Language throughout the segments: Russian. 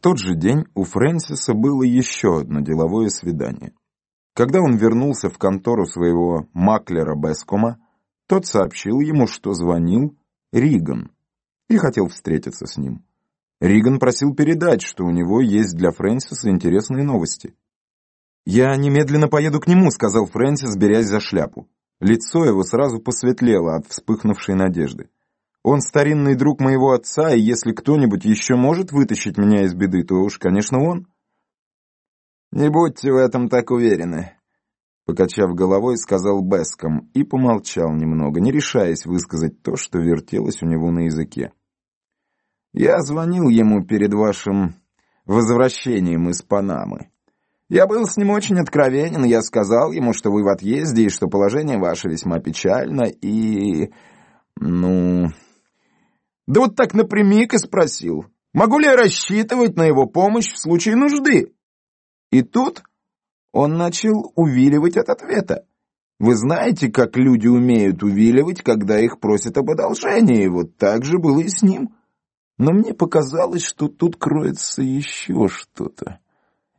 Тот же день у Фрэнсиса было еще одно деловое свидание. Когда он вернулся в контору своего маклера Бескома, тот сообщил ему, что звонил Риган и хотел встретиться с ним. Риган просил передать, что у него есть для Фрэнсиса интересные новости. «Я немедленно поеду к нему», — сказал Фрэнсис, берясь за шляпу. Лицо его сразу посветлело от вспыхнувшей надежды. «Он старинный друг моего отца, и если кто-нибудь еще может вытащить меня из беды, то уж, конечно, он». «Не будьте в этом так уверены», — покачав головой, сказал Беском и помолчал немного, не решаясь высказать то, что вертелось у него на языке. «Я звонил ему перед вашим возвращением из Панамы. Я был с ним очень откровенен, я сказал ему, что вы в отъезде и что положение ваше весьма печально, и... ну... Да вот так напрямик и спросил, могу ли я рассчитывать на его помощь в случае нужды? И тут он начал увиливать от ответа. Вы знаете, как люди умеют увиливать, когда их просят об одолжении, вот так же было и с ним. Но мне показалось, что тут кроется еще что-то.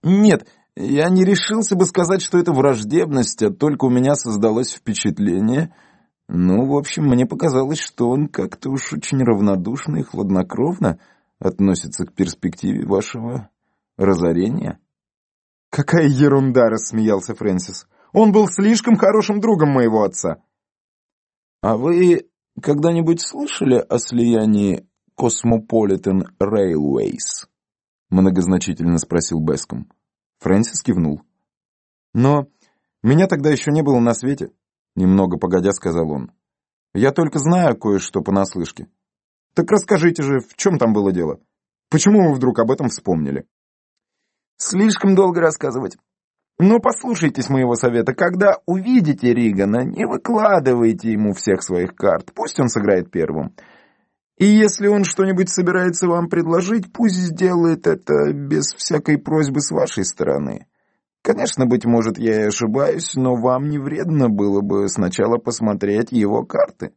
Нет, я не решился бы сказать, что это враждебность, а только у меня создалось впечатление. Ну, в общем, мне показалось, что он как-то уж очень равнодушно и хладнокровно относится к перспективе вашего разорения. «Какая ерунда!» — рассмеялся Фрэнсис. «Он был слишком хорошим другом моего отца». «А вы когда-нибудь слышали о слиянии Cosmopolitan Railways?» — многозначительно спросил Беском. Фрэнсис кивнул. «Но меня тогда еще не было на свете», — немного погодя сказал он. «Я только знаю кое-что понаслышке. Так расскажите же, в чем там было дело? Почему вы вдруг об этом вспомнили?» «Слишком долго рассказывать. Но послушайтесь моего совета. Когда увидите Ригана, не выкладывайте ему всех своих карт. Пусть он сыграет первым. И если он что-нибудь собирается вам предложить, пусть сделает это без всякой просьбы с вашей стороны. Конечно, быть может, я и ошибаюсь, но вам не вредно было бы сначала посмотреть его карты.